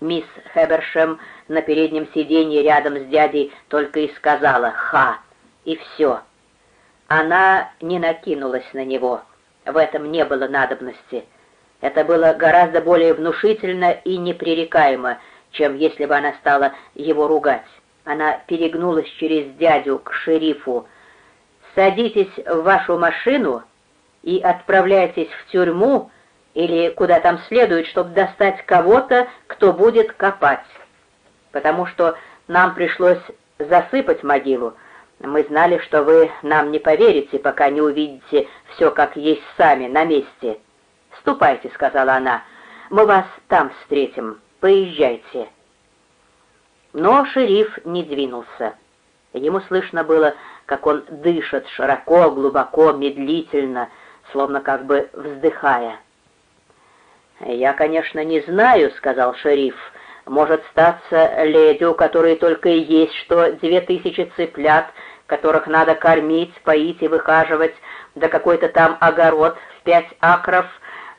Мисс Хебершем на переднем сиденье рядом с дядей только и сказала «Ха!» и все. Она не накинулась на него. В этом не было надобности. Это было гораздо более внушительно и непререкаемо, чем если бы она стала его ругать. Она перегнулась через дядю к шерифу. «Садитесь в вашу машину и отправляйтесь в тюрьму или куда там следует, чтобы достать кого-то, кто будет копать. Потому что нам пришлось засыпать могилу. Мы знали, что вы нам не поверите, пока не увидите все как есть сами, на месте. «Ступайте», — сказала она, — «мы вас там встретим. Поезжайте». Но шериф не двинулся. Ему слышно было, как он дышит широко, глубоко, медлительно, словно как бы вздыхая. «Я, конечно, не знаю», — сказал шериф. «Может статься леди, у которой только и есть что две тысячи цыплят, которых надо кормить, поить и выхаживать, да какой-то там огород в пять акров,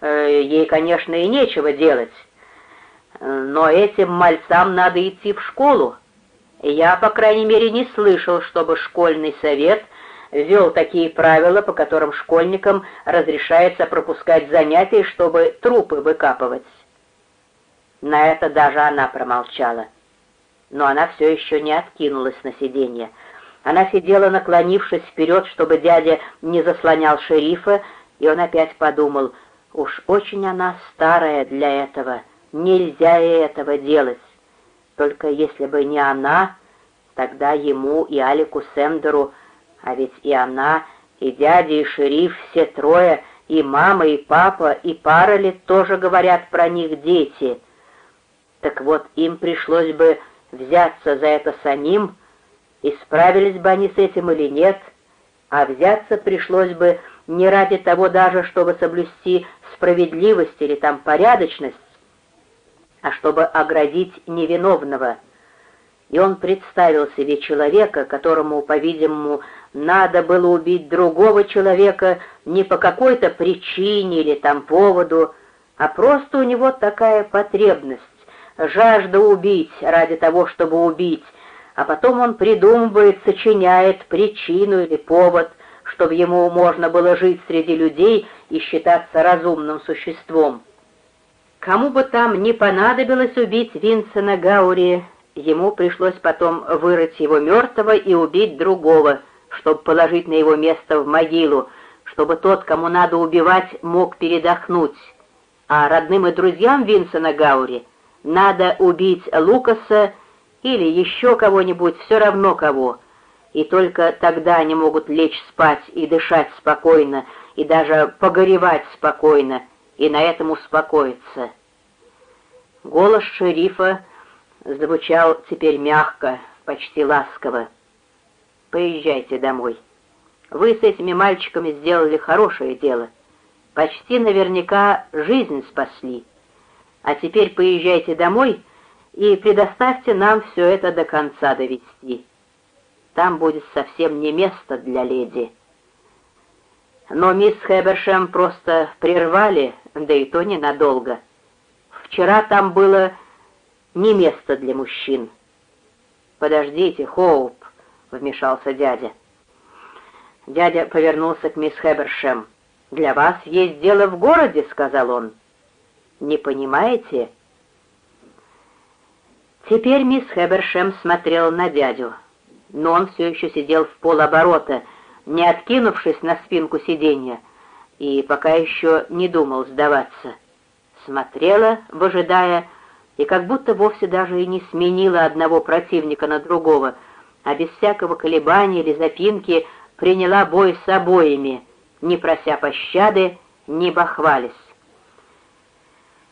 э, ей, конечно, и нечего делать. Но этим мальцам надо идти в школу. Я, по крайней мере, не слышал, чтобы школьный совет ввел такие правила, по которым школьникам разрешается пропускать занятия, чтобы трупы выкапывать. На это даже она промолчала. Но она все еще не откинулась на сиденье. Она сидела, наклонившись вперед, чтобы дядя не заслонял шерифа, и он опять подумал, уж очень она старая для этого, нельзя ей этого делать. Только если бы не она, тогда ему и Алику Сендеру а ведь и она, и дядя, и шериф, все трое, и мама, и папа, и Парали тоже говорят про них дети. Так вот, им пришлось бы взяться за это самим, и справились бы они с этим или нет, а взяться пришлось бы не ради того даже, чтобы соблюсти справедливость или там порядочность, а чтобы оградить невиновного. И он представил себе человека, которому, по-видимому, надо было убить другого человека не по какой-то причине или там поводу, а просто у него такая потребность, жажда убить ради того, чтобы убить, а потом он придумывает, сочиняет причину или повод, чтобы ему можно было жить среди людей и считаться разумным существом. Кому бы там не понадобилось убить Винсена Гаури, ему пришлось потом вырыть его мертвого и убить другого — чтобы положить на его место в могилу, чтобы тот, кому надо убивать, мог передохнуть. А родным и друзьям Винсена Гаури надо убить Лукаса или еще кого-нибудь, все равно кого. И только тогда они могут лечь спать и дышать спокойно, и даже погоревать спокойно, и на этом успокоиться. Голос шерифа звучал теперь мягко, почти ласково поезжайте домой. Вы с этими мальчиками сделали хорошее дело. Почти наверняка жизнь спасли. А теперь поезжайте домой и предоставьте нам все это до конца довести. Там будет совсем не место для леди. Но мисс Хэбершем просто прервали, да и то ненадолго. Вчера там было не место для мужчин. Подождите, Хоуп, — вмешался дядя. Дядя повернулся к мисс Хебершем. «Для вас есть дело в городе», — сказал он. «Не понимаете?» Теперь мисс Хебершем смотрела на дядю, но он все еще сидел в полоборота, не откинувшись на спинку сиденья, и пока еще не думал сдаваться. Смотрела, выжидая, и как будто вовсе даже и не сменила одного противника на другого — а без всякого колебания или запинки приняла бой с обоими, не прося пощады, не бахвались.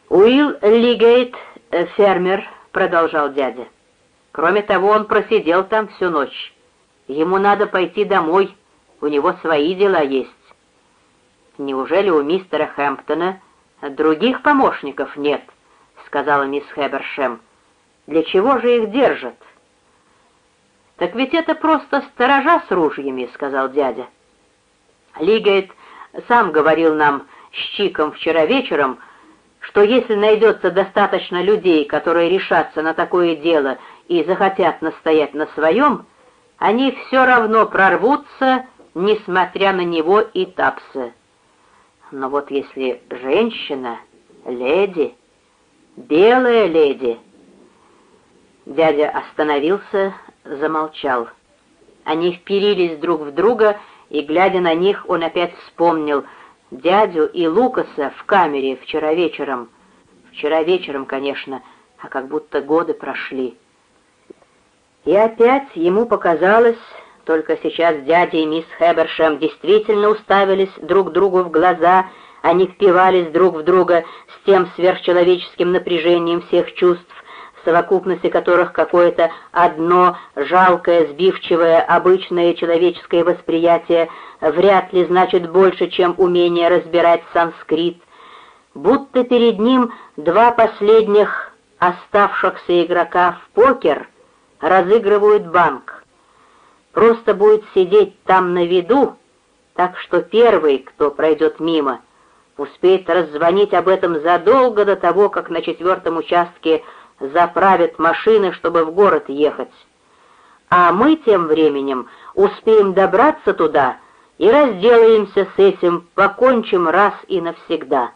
«Уилл Лигейт, э, фермер», — продолжал дядя. «Кроме того, он просидел там всю ночь. Ему надо пойти домой, у него свои дела есть». «Неужели у мистера Хэмптона других помощников нет?» — сказала мисс Хэбершем. «Для чего же их держат?» «Так ведь это просто сторожа с ружьями», — сказал дядя. Лигайт сам говорил нам с Чиком вчера вечером, что если найдется достаточно людей, которые решатся на такое дело и захотят настоять на своем, они все равно прорвутся, несмотря на него и Тапса. Но вот если женщина, леди, белая леди... Дядя остановился, замолчал. Они вперились друг в друга, и, глядя на них, он опять вспомнил дядю и Лукаса в камере вчера вечером. Вчера вечером, конечно, а как будто годы прошли. И опять ему показалось, только сейчас дядя и мисс Хэбершем действительно уставились друг другу в глаза, они впивались друг в друга с тем сверхчеловеческим напряжением всех чувств, в совокупности которых какое-то одно жалкое, сбивчивое, обычное человеческое восприятие вряд ли значит больше, чем умение разбирать санскрит, будто перед ним два последних оставшихся игрока в покер разыгрывают банк. Просто будет сидеть там на виду, так что первый, кто пройдет мимо, успеет раззвонить об этом задолго до того, как на четвертом участке заправят машины, чтобы в город ехать. А мы тем временем успеем добраться туда и разделаемся с этим, покончим раз и навсегда».